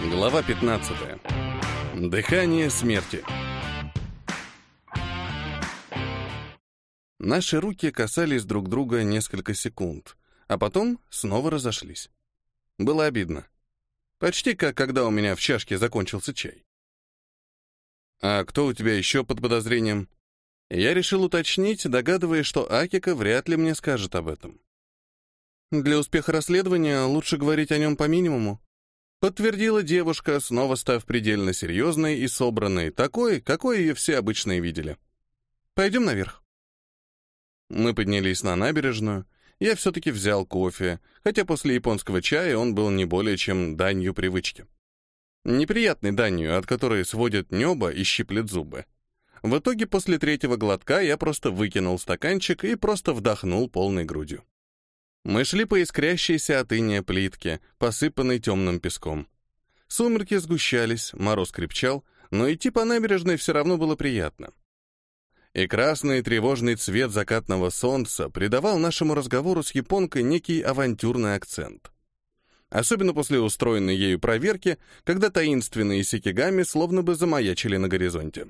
Глава 15. Дыхание смерти. Наши руки касались друг друга несколько секунд, а потом снова разошлись. Было обидно. Почти как когда у меня в чашке закончился чай. «А кто у тебя еще под подозрением?» Я решил уточнить, догадываясь, что Акика вряд ли мне скажет об этом. «Для успеха расследования лучше говорить о нем по минимуму», подтвердила девушка, снова став предельно серьезной и собранной, такой, какой ее все обычно видели. «Пойдем наверх». Мы поднялись на набережную. Я все-таки взял кофе, хотя после японского чая он был не более чем данью привычки. Неприятной данью, от которой сводит небо и щиплет зубы. В итоге после третьего глотка я просто выкинул стаканчик и просто вдохнул полной грудью. Мы шли по искрящейся от иния плитке, посыпанной темным песком. Сумерки сгущались, мороз крепчал, но идти по набережной все равно было приятно. И красный тревожный цвет закатного солнца придавал нашему разговору с японкой некий авантюрный акцент. Особенно после устроенной ею проверки, когда таинственные сикигами словно бы замаячили на горизонте.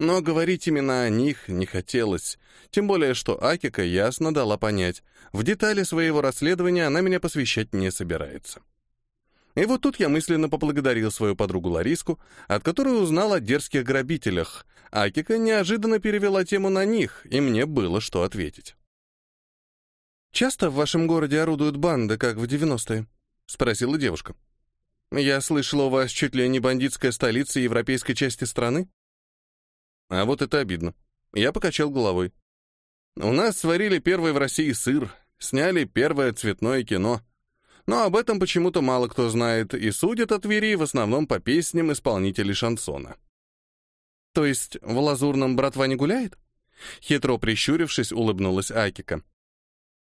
Но говорить именно о них не хотелось, тем более что Акика ясно дала понять, в детали своего расследования она меня посвящать не собирается. И вот тут я мысленно поблагодарил свою подругу Лариску, от которой узнал о дерзких грабителях. Акика неожиданно перевела тему на них, и мне было что ответить. «Часто в вашем городе орудуют банды, как в 90-е?» — спросила девушка. «Я слышала, у вас чуть ли не бандитская столица европейской части страны?» А вот это обидно. Я покачал головой. У нас сварили первый в России сыр, сняли первое цветное кино. Но об этом почему-то мало кто знает, и судят от Твери в основном по песням исполнителей шансона. То есть в Лазурном братва не гуляет? Хитро прищурившись, улыбнулась Акика.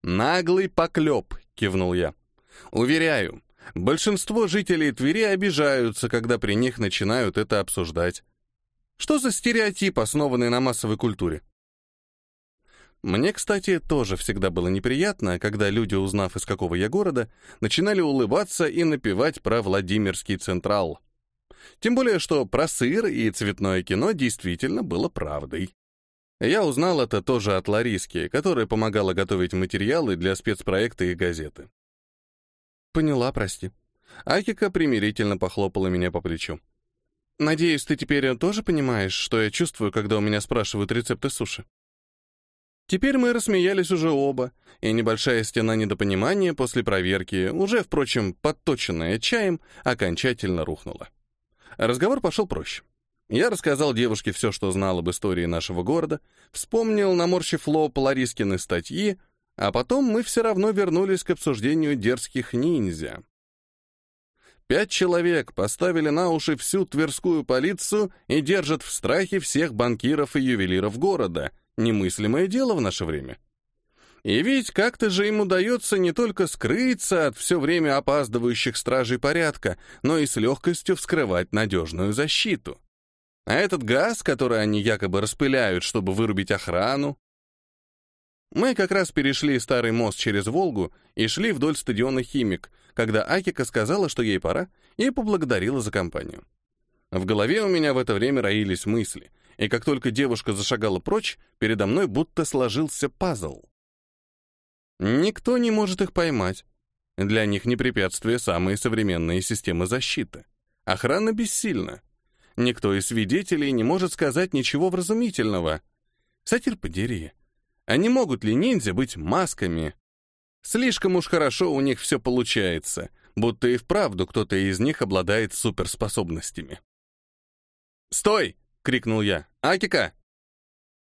«Наглый поклеп», — кивнул я. «Уверяю, большинство жителей Твери обижаются, когда при них начинают это обсуждать. Что за стереотип, основанный на массовой культуре? Мне, кстати, тоже всегда было неприятно, когда люди, узнав, из какого я города, начинали улыбаться и напевать про Владимирский Централ. Тем более, что про сыр и цветное кино действительно было правдой. Я узнал это тоже от Лариски, которая помогала готовить материалы для спецпроекта и газеты. «Поняла, прости». Акика примирительно похлопала меня по плечу. Надеюсь, ты теперь тоже понимаешь, что я чувствую, когда у меня спрашивают рецепты суши. Теперь мы рассмеялись уже оба, и небольшая стена недопонимания после проверки, уже, впрочем, подточенная чаем, окончательно рухнула. Разговор пошел проще. Я рассказал девушке все, что знал об истории нашего города, вспомнил, наморщив лоб Ларискины статьи, а потом мы все равно вернулись к обсуждению дерзких ниндзя. Пять человек поставили на уши всю Тверскую полицию и держат в страхе всех банкиров и ювелиров города. Немыслимое дело в наше время. И ведь как-то же им удается не только скрыться от все время опаздывающих стражей порядка, но и с легкостью вскрывать надежную защиту. А этот газ, который они якобы распыляют, чтобы вырубить охрану, мы как раз перешли старый мост через Волгу и шли вдоль стадиона «Химик», когда Акика сказала, что ей пора, и поблагодарила за компанию. В голове у меня в это время роились мысли, и как только девушка зашагала прочь, передо мной будто сложился пазл. Никто не может их поймать. Для них не препятствие самые современные системы защиты. Охрана бессильна. Никто из свидетелей не может сказать ничего вразумительного. Сатир подери. А не могут ли ниндзя быть масками? Слишком уж хорошо у них все получается, будто и вправду кто-то из них обладает суперспособностями. «Стой!» — крикнул я. «Акика!»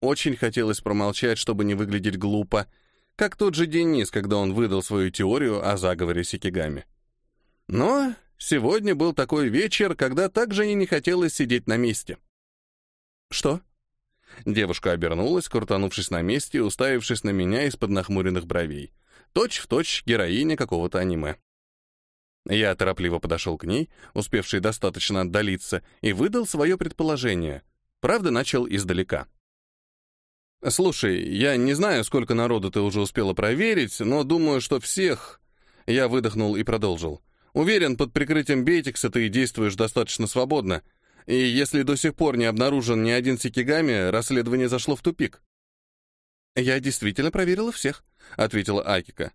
Очень хотелось промолчать, чтобы не выглядеть глупо, как тот же Денис, когда он выдал свою теорию о заговоре Сикигами. Но сегодня был такой вечер, когда также и не хотелось сидеть на месте. «Что?» Девушка обернулась, крутанувшись на месте и уставившись на меня из-под нахмуренных бровей. Точь в точь героиня какого-то аниме. Я торопливо подошел к ней, успевший достаточно отдалиться, и выдал свое предположение. Правда, начал издалека. «Слушай, я не знаю, сколько народу ты уже успела проверить, но думаю, что всех...» Я выдохнул и продолжил. Уверен, под прикрытием Бейтикса ты действуешь достаточно свободно, и если до сих пор не обнаружен ни один Сикигами, расследование зашло в тупик». «Я действительно проверила всех», — ответила Акика.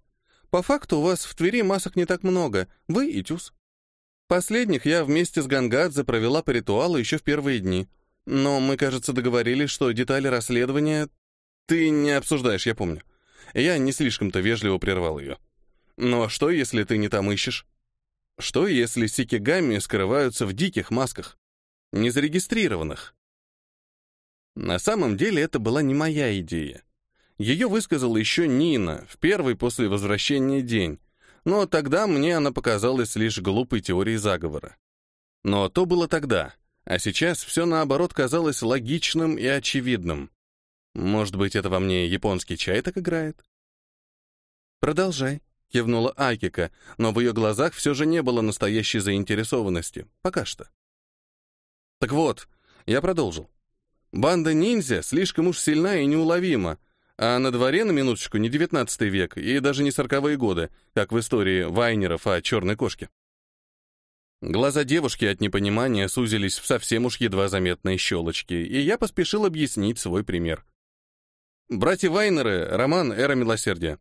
«По факту у вас в Твери масок не так много, вы и Тюс. Последних я вместе с Гангадзе провела по ритуалу еще в первые дни. Но мы, кажется, договорились, что детали расследования ты не обсуждаешь, я помню. Я не слишком-то вежливо прервал ее. Но что, если ты не там ищешь? Что, если сикигами скрываются в диких масках? Незарегистрированных? На самом деле это была не моя идея. Ее высказала еще Нина в первый после возвращения день, но тогда мне она показалась лишь глупой теорией заговора. Но то было тогда, а сейчас все наоборот казалось логичным и очевидным. Может быть, это во мне японский чай так играет? «Продолжай», — кивнула Акика, но в ее глазах все же не было настоящей заинтересованности. Пока что. Так вот, я продолжил. Банда ниндзя слишком уж сильна и неуловима, а на дворе, на минуточку, не девятнадцатый век и даже не сороковые годы, как в истории Вайнеров о черной кошке. Глаза девушки от непонимания сузились в совсем уж едва заметные щелочки, и я поспешил объяснить свой пример. Братья Вайнеры — роман «Эра милосердия».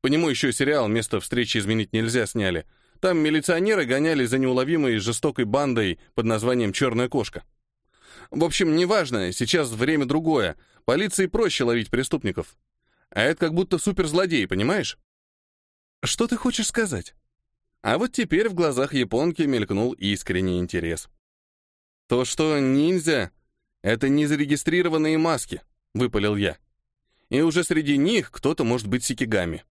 По нему еще сериал «Место встречи изменить нельзя» сняли. Там милиционеры гонялись за неуловимой жестокой бандой под названием «Черная кошка». В общем, неважно, сейчас время другое. Полиции проще ловить преступников. А это как будто суперзлодей, понимаешь? Что ты хочешь сказать? А вот теперь в глазах японки мелькнул искренний интерес. То, что ниндзя — это незарегистрированные маски, — выпалил я. И уже среди них кто-то может быть сикигами.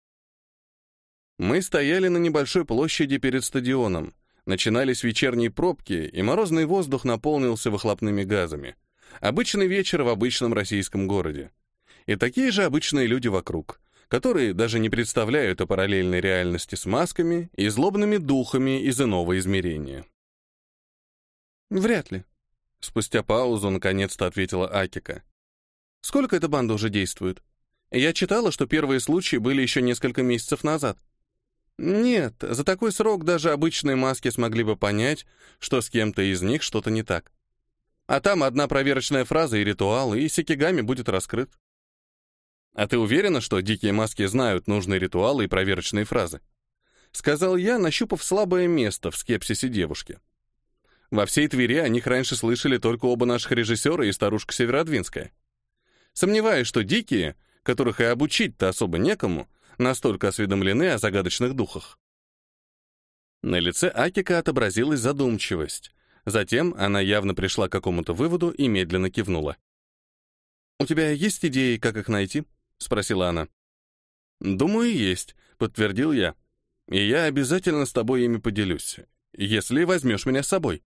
Мы стояли на небольшой площади перед стадионом. Начинались вечерние пробки, и морозный воздух наполнился выхлопными газами. Обычный вечер в обычном российском городе. И такие же обычные люди вокруг, которые даже не представляют о параллельной реальности с масками и злобными духами из иного измерения. «Вряд ли», — спустя паузу наконец-то ответила Акика. «Сколько эта банда уже действует? Я читала, что первые случаи были еще несколько месяцев назад. Нет, за такой срок даже обычные маски смогли бы понять, что с кем-то из них что-то не так. А там одна проверочная фраза и ритуал, и Сикигами будет раскрыт. А ты уверена, что дикие маски знают нужные ритуалы и проверочные фразы? Сказал я, нащупав слабое место в скепсисе девушки. Во всей Твери о них раньше слышали только оба наших режиссера и старушка Северодвинская. Сомневаюсь, что дикие, которых и обучить-то особо некому, настолько осведомлены о загадочных духах. На лице Акика отобразилась задумчивость. Затем она явно пришла к какому-то выводу и медленно кивнула. «У тебя есть идеи, как их найти?» — спросила она. «Думаю, есть», — подтвердил я. «И я обязательно с тобой ими поделюсь, если возьмешь меня с собой».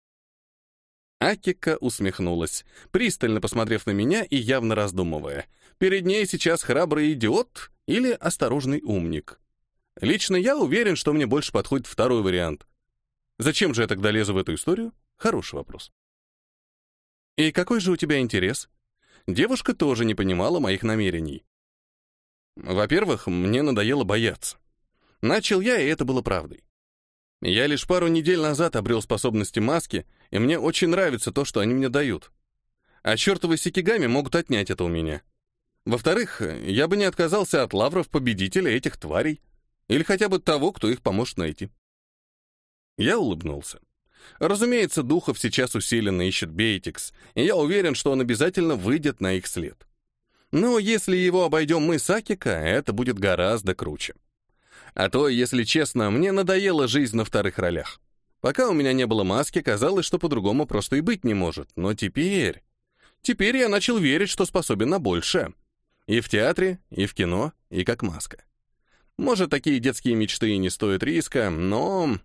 Акика усмехнулась, пристально посмотрев на меня и явно раздумывая. Перед ней сейчас храбрый идиот или осторожный умник. Лично я уверен, что мне больше подходит второй вариант. Зачем же я тогда лезу в эту историю? Хороший вопрос. И какой же у тебя интерес? Девушка тоже не понимала моих намерений. Во-первых, мне надоело бояться. Начал я, и это было правдой. Я лишь пару недель назад обрел способности маски, и мне очень нравится то, что они мне дают. А чертовы сикигами могут отнять это у меня. Во-вторых, я бы не отказался от лавров победителя этих тварей. Или хотя бы того, кто их поможет найти. Я улыбнулся. Разумеется, Духов сейчас усиленно ищет Бейтикс, и я уверен, что он обязательно выйдет на их след. Но если его обойдем мы с Акика, это будет гораздо круче. А то, если честно, мне надоела жизнь на вторых ролях. Пока у меня не было маски, казалось, что по-другому просто и быть не может. Но теперь... Теперь я начал верить, что способен на большее. И в театре, и в кино, и как маска. Может, такие детские мечты и не стоят риска, но...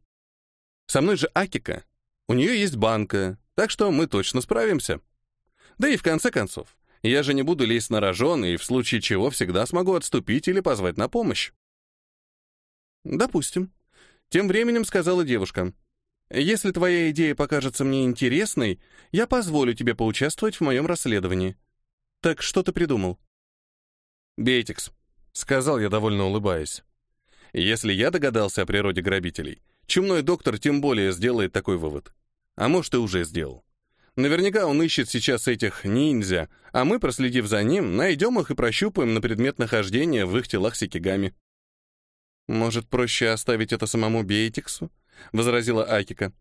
Со мной же Акика. У нее есть банка, так что мы точно справимся. Да и в конце концов, я же не буду лезть на рожон и в случае чего всегда смогу отступить или позвать на помощь. Допустим. Тем временем сказала девушка. Если твоя идея покажется мне интересной, я позволю тебе поучаствовать в моем расследовании. Так что ты придумал? «Бейтикс», — сказал я, довольно улыбаясь. «Если я догадался о природе грабителей, Чумной доктор тем более сделает такой вывод. А может, и уже сделал. Наверняка он ищет сейчас этих ниндзя, а мы, проследив за ним, найдем их и прощупаем на предмет нахождения в их телах сикигами. «Может, проще оставить это самому Бейтиксу?» — возразила Акика.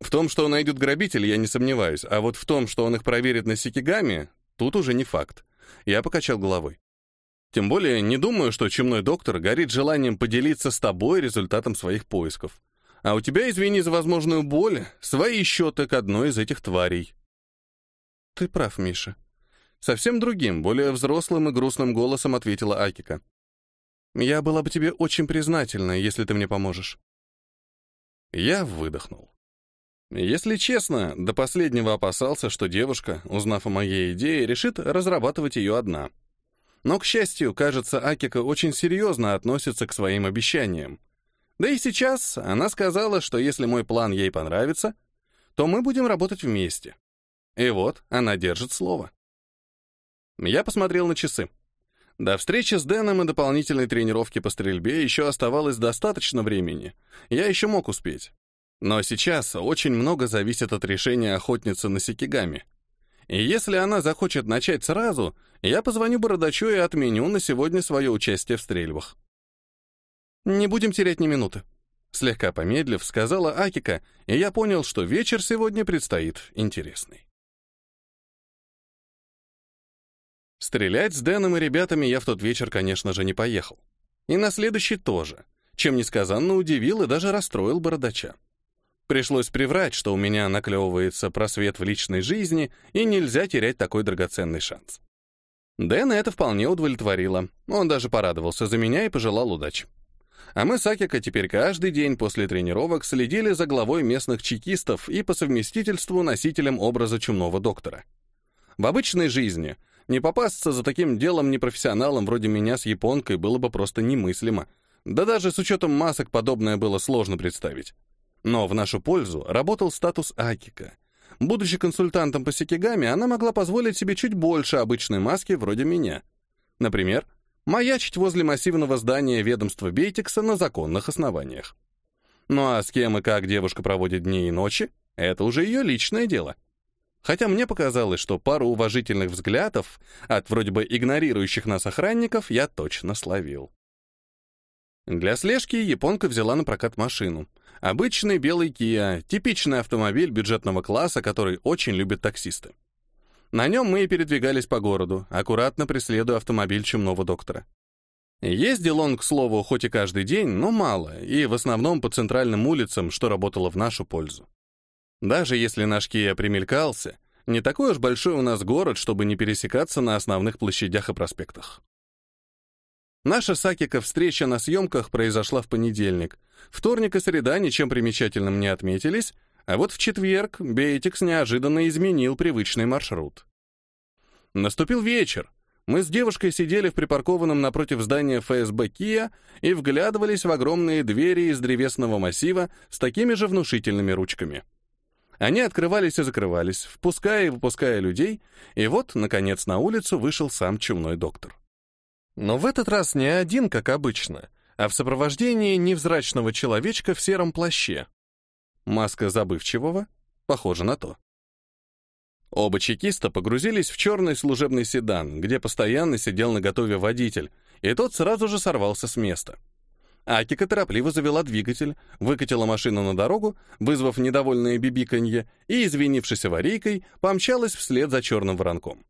«В том, что он найдет грабитель, я не сомневаюсь, а вот в том, что он их проверит на сикигами, тут уже не факт». Я покачал головой. Тем более, не думаю, что чумной доктор горит желанием поделиться с тобой результатом своих поисков. А у тебя, извини за возможную боль, свои счеты к одной из этих тварей. Ты прав, Миша. Совсем другим, более взрослым и грустным голосом ответила Акика. Я была бы тебе очень признательна, если ты мне поможешь. Я выдохнул. Если честно, до последнего опасался, что девушка, узнав о моей идее, решит разрабатывать ее одна. Но, к счастью, кажется, Акика очень серьезно относится к своим обещаниям. Да и сейчас она сказала, что если мой план ей понравится, то мы будем работать вместе. И вот она держит слово. Я посмотрел на часы. До встречи с Дэном и дополнительной тренировки по стрельбе еще оставалось достаточно времени. Я еще мог успеть. Но сейчас очень много зависит от решения охотницы на Сикигами. И если она захочет начать сразу, я позвоню Бородачу и отменю на сегодня свое участие в стрельбах. «Не будем терять ни минуты», — слегка помедлив, сказала Акика, и я понял, что вечер сегодня предстоит интересный. Стрелять с Дэном и ребятами я в тот вечер, конечно же, не поехал. И на следующий тоже, чем несказанно удивил и даже расстроил бородача. Пришлось приврать, что у меня наклевывается просвет в личной жизни, и нельзя терять такой драгоценный шанс. Дэна это вполне удовлетворило. Он даже порадовался за меня и пожелал удачи. А мы с Акико теперь каждый день после тренировок следили за главой местных чекистов и по совместительству носителем образа чумного доктора. В обычной жизни не попасться за таким делом непрофессионалом вроде меня с японкой было бы просто немыслимо. Да даже с учетом масок подобное было сложно представить. Но в нашу пользу работал статус Акика. Будучи консультантом по сикигами, она могла позволить себе чуть больше обычной маски вроде меня. Например, маячить возле массивного здания ведомства Бейтикса на законных основаниях. Ну а с кем и как девушка проводит дни и ночи, это уже ее личное дело. Хотя мне показалось, что пару уважительных взглядов от вроде бы игнорирующих нас охранников я точно словил. Для слежки японка взяла на прокат машину. Обычный белый Kia, типичный автомобиль бюджетного класса, который очень любят таксисты. На нем мы и передвигались по городу, аккуратно преследуя автомобиль чумного доктора. Ездил он, к слову, хоть и каждый день, но мало, и в основном по центральным улицам, что работало в нашу пользу. Даже если наш Кия примелькался, не такой уж большой у нас город, чтобы не пересекаться на основных площадях и проспектах. Наша Сакика встреча на съемках произошла в понедельник. Вторник и среда ничем примечательным не отметились, а вот в четверг Бейтикс неожиданно изменил привычный маршрут. Наступил вечер. Мы с девушкой сидели в припаркованном напротив здания ФСБ Kia и вглядывались в огромные двери из древесного массива с такими же внушительными ручками. Они открывались и закрывались, впуская и выпуская людей, и вот, наконец, на улицу вышел сам чумной доктор. Но в этот раз не один, как обычно, а в сопровождении невзрачного человечка в сером плаще, Маска забывчивого? Похоже на то. Оба чекиста погрузились в черный служебный седан, где постоянно сидел наготове водитель, и тот сразу же сорвался с места. Акика торопливо завела двигатель, выкатила машину на дорогу, вызвав недовольное бибиканье, и, извинившись аварийкой, помчалась вслед за черным воронком.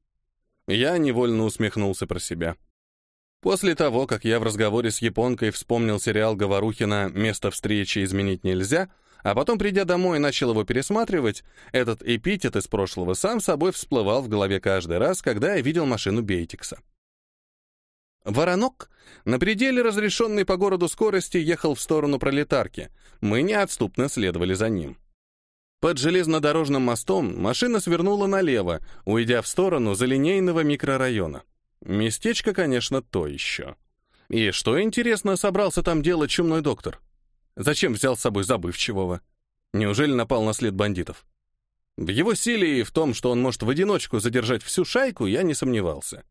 Я невольно усмехнулся про себя. После того, как я в разговоре с японкой вспомнил сериал Говорухина «Место встречи изменить нельзя», а потом, придя домой, начал его пересматривать, этот эпитет из прошлого сам собой всплывал в голове каждый раз, когда я видел машину Бейтикса. Воронок на пределе разрешенной по городу скорости ехал в сторону пролетарки. Мы неотступно следовали за ним. Под железнодорожным мостом машина свернула налево, уйдя в сторону залинейного микрорайона. Местечко, конечно, то еще. И что, интересно, собрался там делать чумной доктор? Зачем взял с собой забывчивого? Неужели напал на след бандитов? В его силе и в том, что он может в одиночку задержать всю шайку, я не сомневался.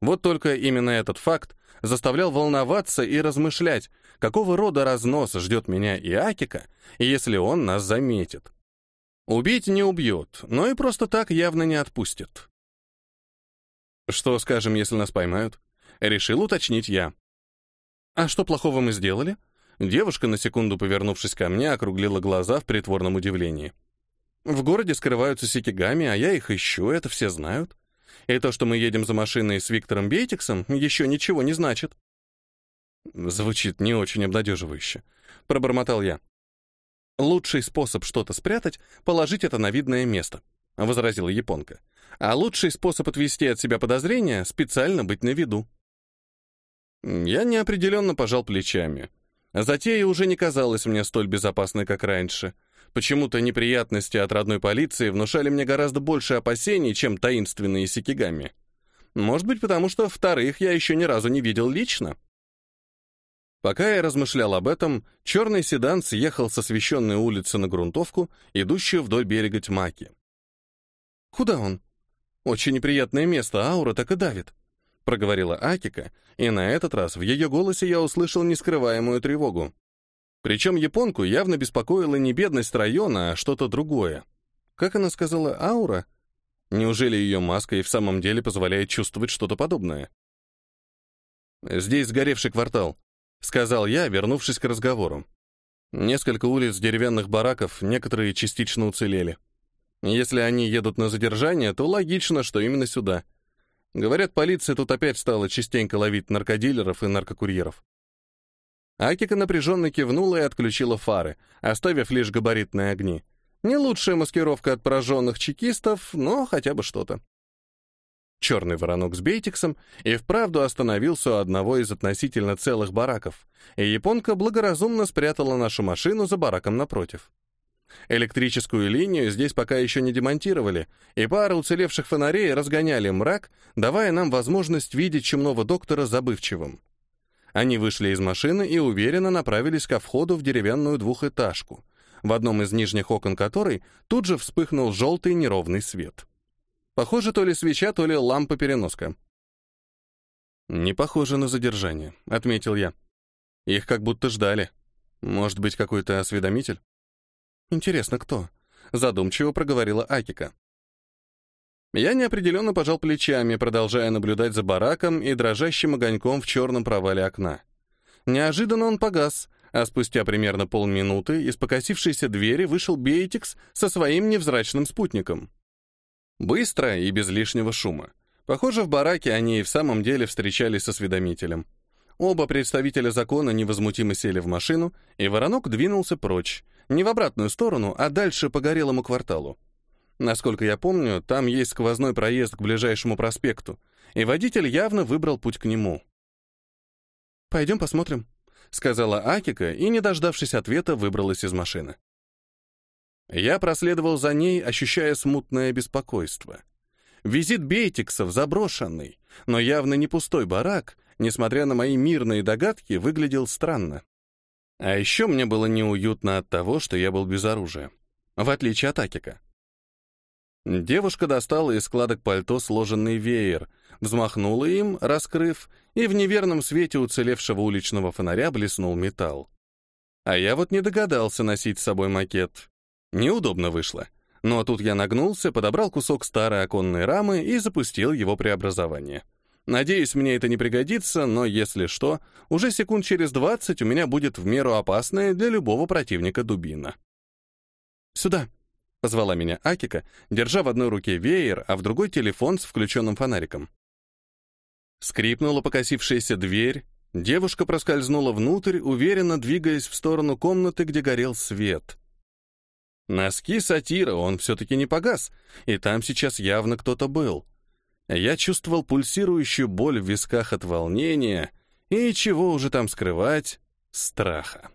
Вот только именно этот факт заставлял волноваться и размышлять, какого рода разнос ждет меня и Акика, если он нас заметит. Убить не убьет, но и просто так явно не отпустит. Что скажем, если нас поймают? Решил уточнить я. А что плохого мы сделали? Девушка, на секунду повернувшись ко мне, округлила глаза в притворном удивлении. В городе скрываются сикигами, а я их ищу, это все знают. И то, что мы едем за машиной с Виктором Бейтиксом, еще ничего не значит. Звучит не очень обнадеживающе. Пробормотал я. Лучший способ что-то спрятать — положить это на видное место, возразила японка. А лучший способ отвести от себя подозрения — специально быть на виду. Я неопределенно пожал плечами. Затея уже не казалась мне столь безопасной, как раньше. Почему-то неприятности от родной полиции внушали мне гораздо больше опасений, чем таинственные сикигами. Может быть, потому что вторых я еще ни разу не видел лично. Пока я размышлял об этом, черный седан съехал с освещенной улицы на грунтовку, идущую вдоль берега Тьмаки. «Куда он? Очень неприятное место, аура так и давит», — проговорила Акика, и на этот раз в ее голосе я услышал нескрываемую тревогу. Причем японку явно беспокоила не бедность района, а что-то другое. Как она сказала, аура? Неужели ее маска и в самом деле позволяет чувствовать что-то подобное? «Здесь сгоревший квартал», — сказал я, вернувшись к разговору. Несколько улиц деревянных бараков, некоторые частично уцелели. Если они едут на задержание, то логично, что именно сюда. Говорят, полиция тут опять стала частенько ловить наркодилеров и наркокурьеров. Акика напряженно кивнула и отключила фары, оставив лишь габаритные огни. Не лучшая маскировка от пораженных чекистов, но хотя бы что-то. Черный воронок с бейтиксом и вправду остановился у одного из относительно целых бараков, и японка благоразумно спрятала нашу машину за бараком напротив. Электрическую линию здесь пока еще не демонтировали, и пара уцелевших фонарей разгоняли мрак, давая нам возможность видеть чумного доктора забывчивым. Они вышли из машины и уверенно направились ко входу в деревянную двухэтажку, в одном из нижних окон которой тут же вспыхнул желтый неровный свет. Похоже, то ли свеча, то ли лампа-переноска. «Не похоже на задержание», — отметил я. «Их как будто ждали. Может быть, какой-то осведомитель?» «Интересно, кто?» — задумчиво проговорила Акика. Я неопределенно пожал плечами, продолжая наблюдать за бараком и дрожащим огоньком в черном провале окна. Неожиданно он погас, а спустя примерно полминуты из покосившейся двери вышел Бейтикс со своим невзрачным спутником. Быстро и без лишнего шума. Похоже, в бараке они и в самом деле встречались с осведомителем. Оба представителя закона невозмутимо сели в машину, и воронок двинулся прочь, не в обратную сторону, а дальше по горелому кварталу. Насколько я помню, там есть сквозной проезд к ближайшему проспекту, и водитель явно выбрал путь к нему. «Пойдем посмотрим», — сказала Акика и, не дождавшись ответа, выбралась из машины. Я проследовал за ней, ощущая смутное беспокойство. Визит Бейтиксов заброшенный, но явно не пустой барак, несмотря на мои мирные догадки, выглядел странно. А еще мне было неуютно от того, что я был без оружия, в отличие от Акика. Девушка достала из складок пальто сложенный веер, взмахнула им, раскрыв, и в неверном свете уцелевшего уличного фонаря блеснул металл. А я вот не догадался носить с собой макет. Неудобно вышло. Но тут я нагнулся, подобрал кусок старой оконной рамы и запустил его преобразование. Надеюсь, мне это не пригодится, но если что, уже секунд через двадцать у меня будет в меру опасная для любого противника дубина. «Сюда!» Позвала меня Акика, держа в одной руке веер, а в другой телефон с включенным фонариком. Скрипнула покосившаяся дверь, девушка проскользнула внутрь, уверенно двигаясь в сторону комнаты, где горел свет. Носки сатира он все-таки не погас, и там сейчас явно кто-то был. Я чувствовал пульсирующую боль в висках от волнения и, чего уже там скрывать, страха.